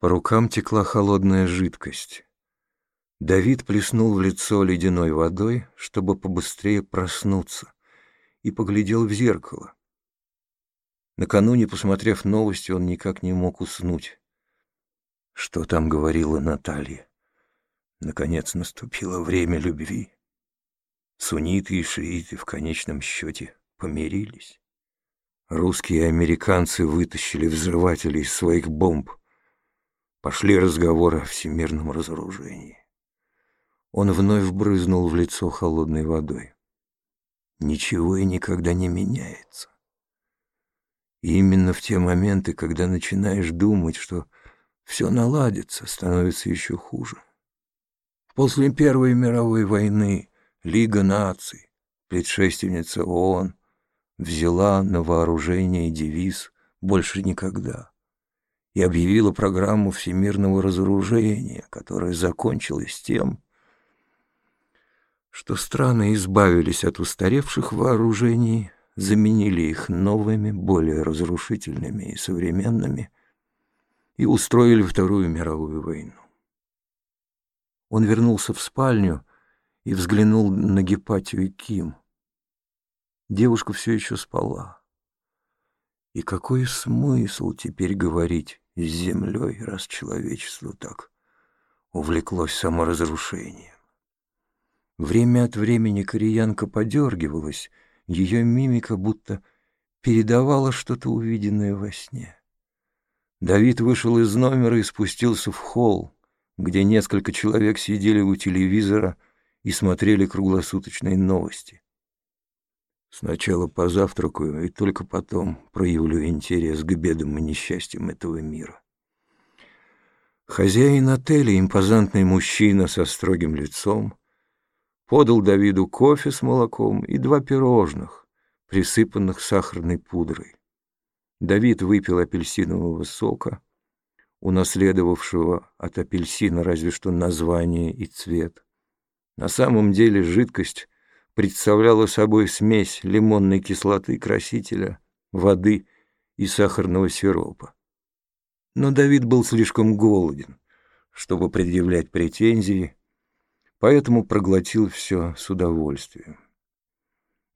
По рукам текла холодная жидкость. Давид плеснул в лицо ледяной водой, чтобы побыстрее проснуться, и поглядел в зеркало. Накануне, посмотрев новости, он никак не мог уснуть. Что там говорила Наталья? Наконец наступило время любви. Сунниты и шииты в конечном счете помирились. Русские и американцы вытащили взрыватели из своих бомб. Пошли разговоры о всемирном разоружении. Он вновь брызнул в лицо холодной водой. Ничего и никогда не меняется. И именно в те моменты, когда начинаешь думать, что все наладится, становится еще хуже. После Первой мировой войны Лига наций, предшественница ООН, взяла на вооружение девиз «Больше никогда» и объявила программу всемирного разоружения, которая закончилась тем, что страны избавились от устаревших вооружений, заменили их новыми, более разрушительными и современными, и устроили Вторую мировую войну. Он вернулся в спальню и взглянул на Гепатию и Ким. Девушка все еще спала. И какой смысл теперь говорить с землей, раз человечество так увлеклось саморазрушением? Время от времени кореянка подергивалась, ее мимика будто передавала что-то увиденное во сне. Давид вышел из номера и спустился в холл, где несколько человек сидели у телевизора и смотрели круглосуточные новости. Сначала позавтракаю и только потом проявлю интерес к бедам и несчастьям этого мира. Хозяин отеля, импозантный мужчина со строгим лицом, подал Давиду кофе с молоком и два пирожных, присыпанных сахарной пудрой. Давид выпил апельсинового сока, унаследовавшего от апельсина разве что название и цвет. На самом деле жидкость представляла собой смесь лимонной кислоты красителя, воды и сахарного сиропа. Но Давид был слишком голоден, чтобы предъявлять претензии, поэтому проглотил все с удовольствием.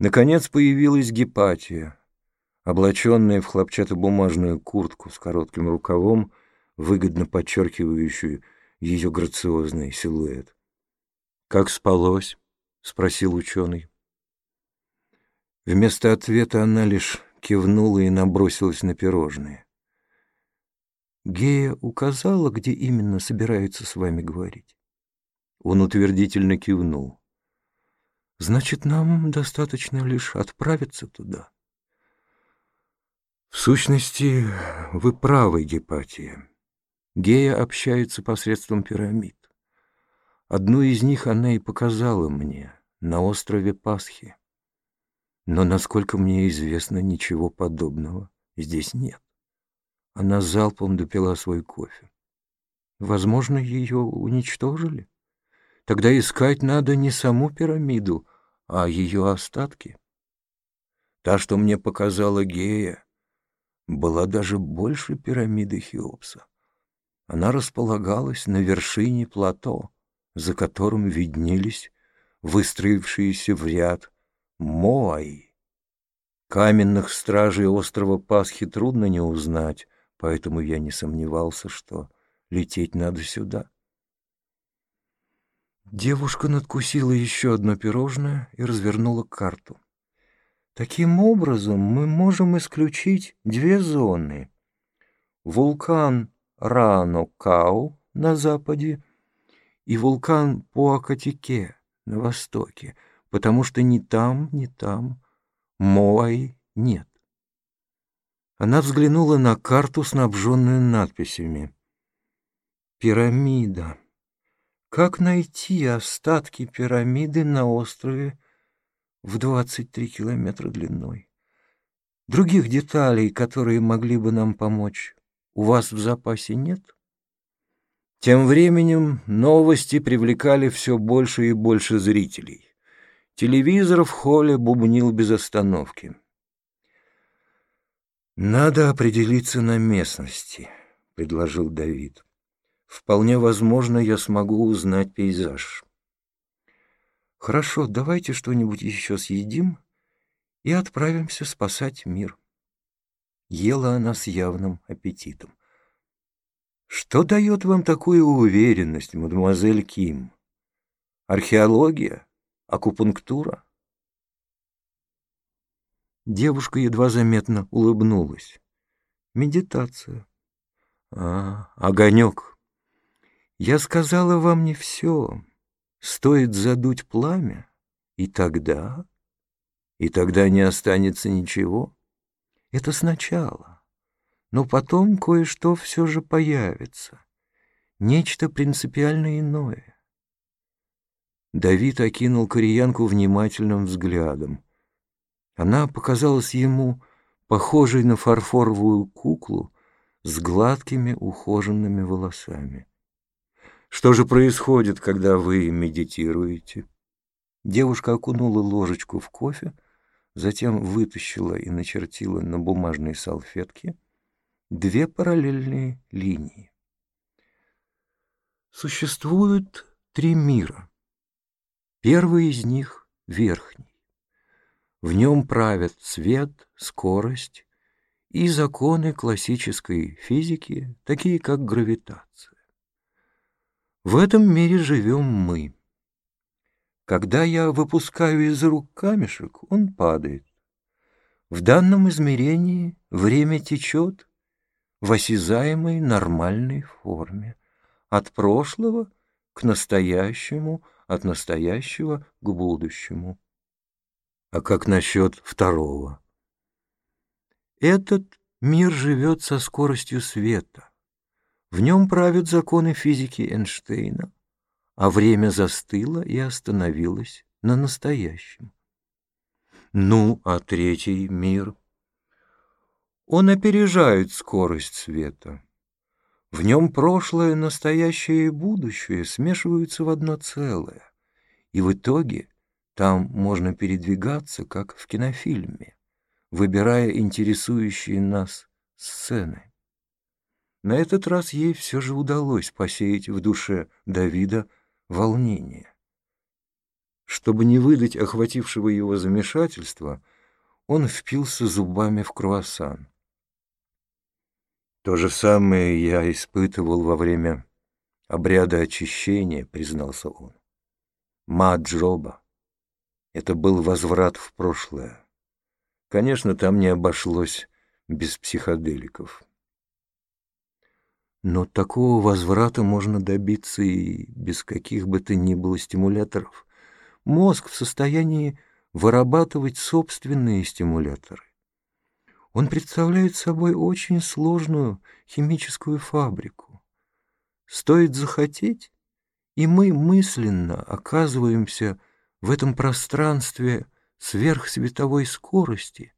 Наконец появилась Гепатия, облаченная в хлопчатобумажную куртку с коротким рукавом, выгодно подчеркивающую ее грациозный силуэт. «Как спалось?» — спросил ученый. Вместо ответа она лишь кивнула и набросилась на пирожные. «Гея указала, где именно собирается с вами говорить?» Он утвердительно кивнул. «Значит, нам достаточно лишь отправиться туда». «В сущности, вы правы, Гепатия. Гея общается посредством пирамид. Одну из них она и показала мне на острове Пасхи. Но, насколько мне известно, ничего подобного здесь нет. Она залпом допила свой кофе. Возможно, ее уничтожили? Тогда искать надо не саму пирамиду, а ее остатки. Та, что мне показала Гея, была даже больше пирамиды Хеопса. Она располагалась на вершине плато, за которым виднелись выстроившиеся в ряд Моаи. Каменных стражей острова Пасхи трудно не узнать, поэтому я не сомневался, что лететь надо сюда. Девушка надкусила еще одно пирожное и развернула карту. Таким образом, мы можем исключить две зоны. Вулкан Рано-Кау на западе и вулкан Пуакатике на востоке, потому что ни там, ни там Моай нет. Она взглянула на карту, снабженную надписями. «Пирамида». Как найти остатки пирамиды на острове в 23 километра длиной? Других деталей, которые могли бы нам помочь, у вас в запасе нет? Тем временем новости привлекали все больше и больше зрителей. Телевизор в холле бубнил без остановки. «Надо определиться на местности», — предложил Давид. Вполне возможно, я смогу узнать пейзаж. Хорошо, давайте что-нибудь еще съедим и отправимся спасать мир. Ела она с явным аппетитом. Что дает вам такую уверенность, мадемуазель Ким? Археология? Акупунктура? Девушка едва заметно улыбнулась. Медитация. А, огонек. Я сказала вам не все. Стоит задуть пламя, и тогда... И тогда не останется ничего. Это сначала. Но потом кое-что все же появится. Нечто принципиально иное. Давид окинул кореянку внимательным взглядом. Она показалась ему похожей на фарфоровую куклу с гладкими ухоженными волосами. Что же происходит, когда вы медитируете? Девушка окунула ложечку в кофе, затем вытащила и начертила на бумажной салфетке две параллельные линии. Существует три мира. Первый из них — верхний. В нем правят цвет, скорость и законы классической физики, такие как гравитация. В этом мире живем мы. Когда я выпускаю из рук камешек, он падает. В данном измерении время течет в осязаемой нормальной форме, от прошлого к настоящему, от настоящего к будущему. А как насчет второго? Этот мир живет со скоростью света. В нем правят законы физики Эйнштейна, а время застыло и остановилось на настоящем. Ну, а третий мир? Он опережает скорость света. В нем прошлое, настоящее и будущее смешиваются в одно целое, и в итоге там можно передвигаться, как в кинофильме, выбирая интересующие нас сцены. На этот раз ей все же удалось посеять в душе Давида волнение. Чтобы не выдать охватившего его замешательства, он впился зубами в круассан. То же самое я испытывал во время обряда очищения, признался он. Маджоба. Это был возврат в прошлое. Конечно, там не обошлось без психоделиков. Но такого возврата можно добиться и без каких бы то ни было стимуляторов. Мозг в состоянии вырабатывать собственные стимуляторы. Он представляет собой очень сложную химическую фабрику. Стоит захотеть, и мы мысленно оказываемся в этом пространстве сверхсветовой скорости,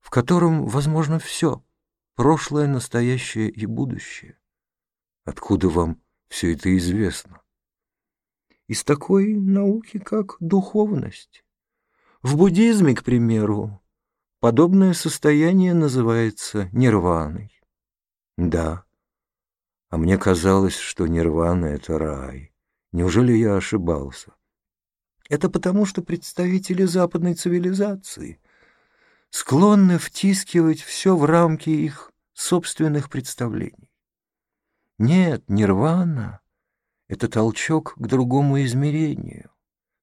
в котором возможно все — прошлое, настоящее и будущее. Откуда вам все это известно? Из такой науки, как духовность. В буддизме, к примеру, подобное состояние называется нирваной. Да, а мне казалось, что нирвана — это рай. Неужели я ошибался? Это потому, что представители западной цивилизации склонны втискивать все в рамки их собственных представлений. Нет, нирвана — это толчок к другому измерению,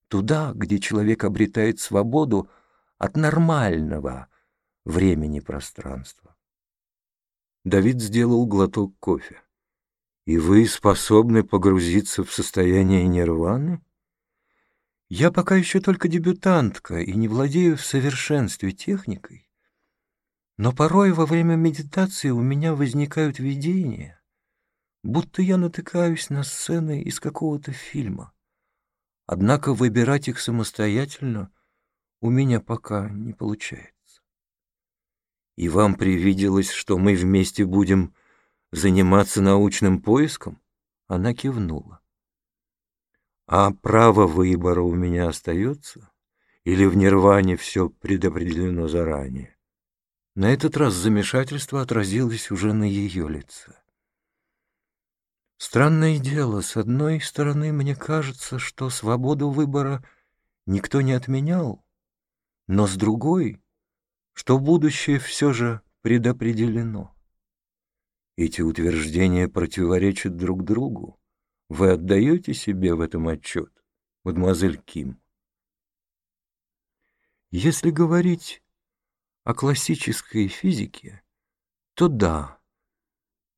туда, где человек обретает свободу от нормального времени-пространства. Давид сделал глоток кофе. «И вы способны погрузиться в состояние нирваны?» Я пока еще только дебютантка и не владею в совершенстве техникой, но порой во время медитации у меня возникают видения, будто я натыкаюсь на сцены из какого-то фильма. Однако выбирать их самостоятельно у меня пока не получается. И вам привиделось, что мы вместе будем заниматься научным поиском? Она кивнула. А право выбора у меня остается? Или в нирване все предопределено заранее? На этот раз замешательство отразилось уже на ее лице. Странное дело, с одной стороны, мне кажется, что свободу выбора никто не отменял, но с другой, что будущее все же предопределено. Эти утверждения противоречат друг другу. Вы отдаете себе в этом отчет, мадемуазель Ким? Если говорить о классической физике, то да,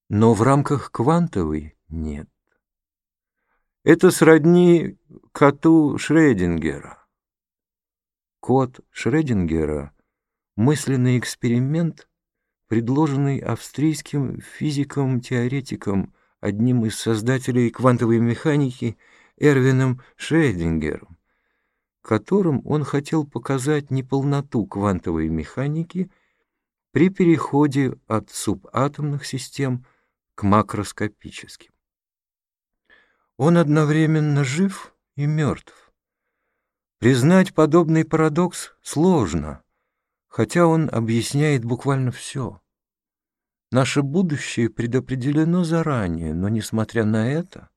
но в рамках квантовой нет. Это сродни коту Шрёдингера. Кот Шрёдингера — мысленный эксперимент, предложенный австрийским физиком-теоретиком, одним из создателей квантовой механики Эрвином Шрёдингером, которым он хотел показать неполноту квантовой механики при переходе от субатомных систем к макроскопическим. Он одновременно жив и мертв. Признать подобный парадокс сложно, хотя он объясняет буквально все. Наше будущее предопределено заранее, но, несмотря на это,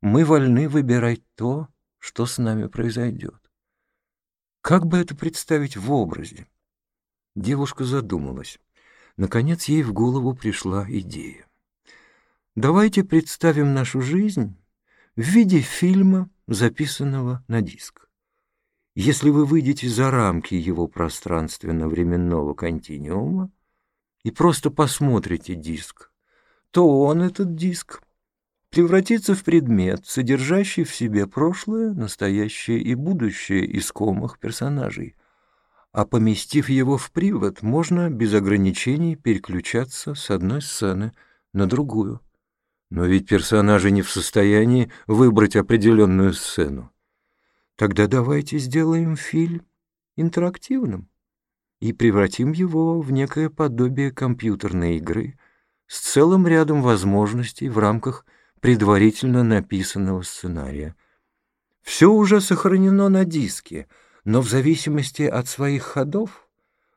мы вольны выбирать то, что с нами произойдет. Как бы это представить в образе? Девушка задумалась. Наконец ей в голову пришла идея. Давайте представим нашу жизнь в виде фильма, записанного на диск. Если вы выйдете за рамки его пространственно-временного континуума и просто посмотрите диск, то он, этот диск, превратится в предмет, содержащий в себе прошлое, настоящее и будущее искомых персонажей. А поместив его в привод, можно без ограничений переключаться с одной сцены на другую. Но ведь персонажи не в состоянии выбрать определенную сцену. Тогда давайте сделаем фильм интерактивным и превратим его в некое подобие компьютерной игры с целым рядом возможностей в рамках предварительно написанного сценария. Все уже сохранено на диске, но в зависимости от своих ходов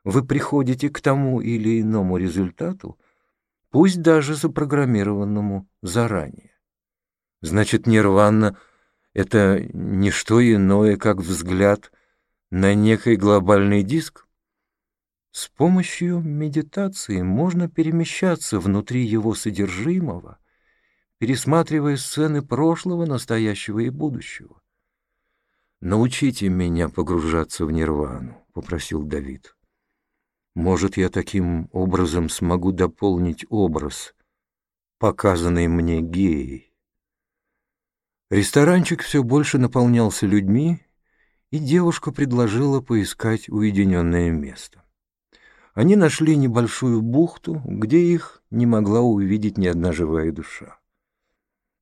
вы приходите к тому или иному результату, пусть даже запрограммированному заранее. Значит, нирвана — это не что иное, как взгляд на некий глобальный диск? С помощью медитации можно перемещаться внутри его содержимого, пересматривая сцены прошлого, настоящего и будущего. «Научите меня погружаться в нирвану», — попросил Давид. Может, я таким образом смогу дополнить образ, показанный мне геей. Ресторанчик все больше наполнялся людьми, и девушка предложила поискать уединенное место. Они нашли небольшую бухту, где их не могла увидеть ни одна живая душа.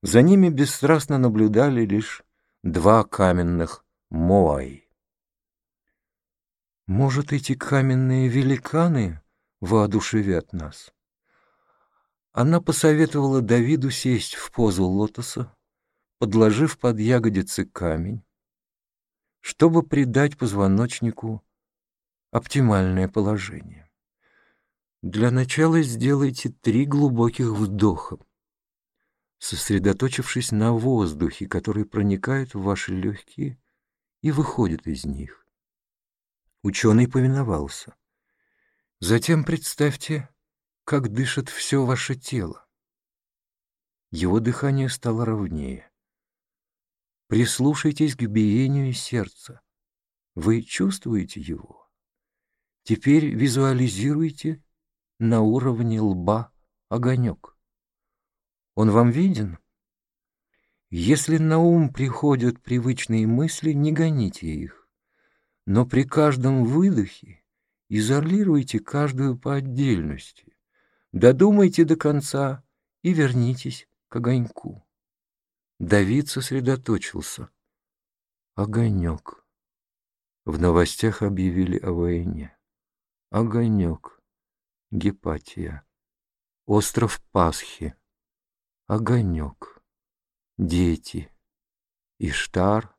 За ними бесстрастно наблюдали лишь два каменных моай. Может, эти каменные великаны воодушевят нас? Она посоветовала Давиду сесть в позу лотоса, подложив под ягодицы камень, чтобы придать позвоночнику оптимальное положение. Для начала сделайте три глубоких вдоха, сосредоточившись на воздухе, который проникает в ваши легкие и выходит из них. Ученый повиновался. Затем представьте, как дышит все ваше тело. Его дыхание стало ровнее. Прислушайтесь к биению сердца. Вы чувствуете его? Теперь визуализируйте на уровне лба огонек. Он вам виден? Если на ум приходят привычные мысли, не гоните их. Но при каждом выдохе изолируйте каждую по отдельности, додумайте до конца и вернитесь к огоньку. Давид сосредоточился. Огонек. В новостях объявили о войне. Огонек. Гепатия. Остров Пасхи. Огонек. Дети. Иштар.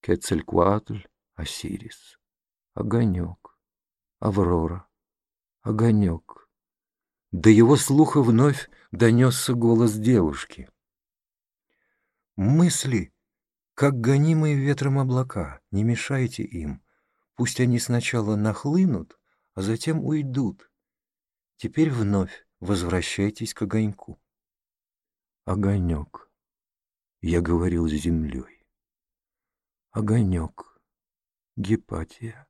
Кецелькуатль. Осирис. Огонек. Аврора. Огонек. До его слуха вновь донесся голос девушки. Мысли, как гонимые ветром облака, не мешайте им. Пусть они сначала нахлынут, а затем уйдут. Теперь вновь возвращайтесь к огоньку. Огонек. Я говорил с землей. Огонек. Гепатия.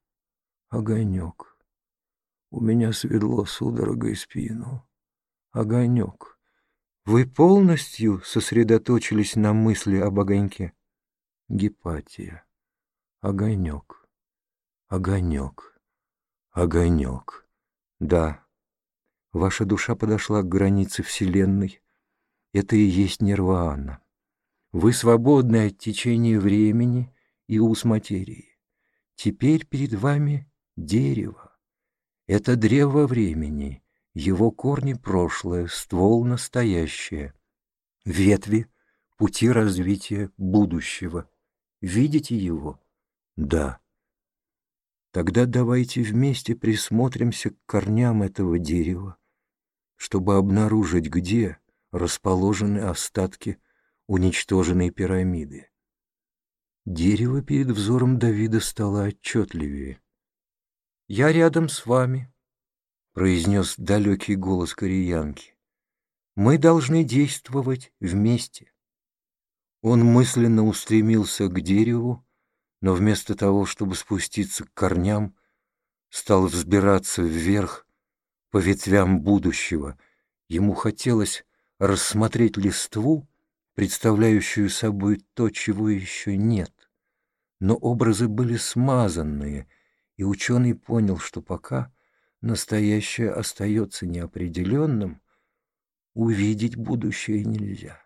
Огонек. У меня сверло судорогой спину. Огонек. Вы полностью сосредоточились на мысли об огоньке? Гепатия. Огонек. Огонек. Огонек. Да. Ваша душа подошла к границе Вселенной. Это и есть нирвана. Вы свободны от течения времени и уз материи. Теперь перед вами дерево. Это древо времени, его корни прошлое, ствол настоящее, ветви пути развития будущего. Видите его? Да. Тогда давайте вместе присмотримся к корням этого дерева, чтобы обнаружить, где расположены остатки уничтоженной пирамиды. Дерево перед взором Давида стало отчетливее. «Я рядом с вами», — произнес далекий голос кореянки. «Мы должны действовать вместе». Он мысленно устремился к дереву, но вместо того, чтобы спуститься к корням, стал взбираться вверх по ветвям будущего. Ему хотелось рассмотреть листву, представляющую собой то, чего еще нет. Но образы были смазанные, и ученый понял, что пока настоящее остается неопределенным, увидеть будущее нельзя.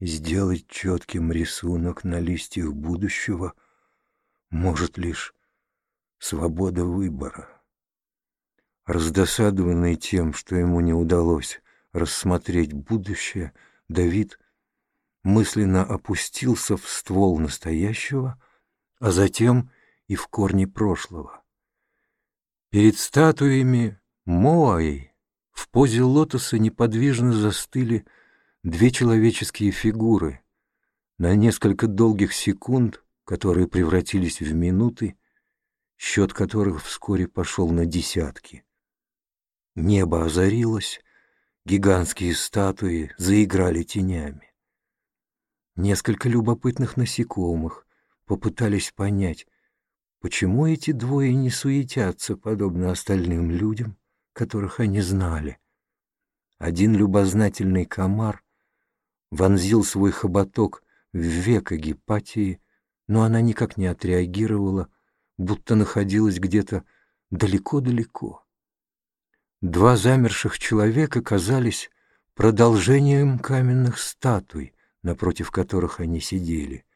Сделать четким рисунок на листьях будущего может лишь свобода выбора. Раздосадованный тем, что ему не удалось рассмотреть будущее, Давид мысленно опустился в ствол настоящего, а затем и в корни прошлого. Перед статуями Моаи в позе лотоса неподвижно застыли две человеческие фигуры, на несколько долгих секунд, которые превратились в минуты, счет которых вскоре пошел на десятки. Небо озарилось, гигантские статуи заиграли тенями. Несколько любопытных насекомых попытались понять, почему эти двое не суетятся, подобно остальным людям, которых они знали. Один любознательный комар вонзил свой хоботок в веко Гепатии, но она никак не отреагировала, будто находилась где-то далеко-далеко. Два замерших человека казались продолжением каменных статуй, напротив которых они сидели.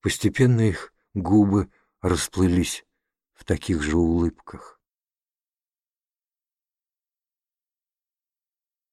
Постепенно их губы расплылись в таких же улыбках.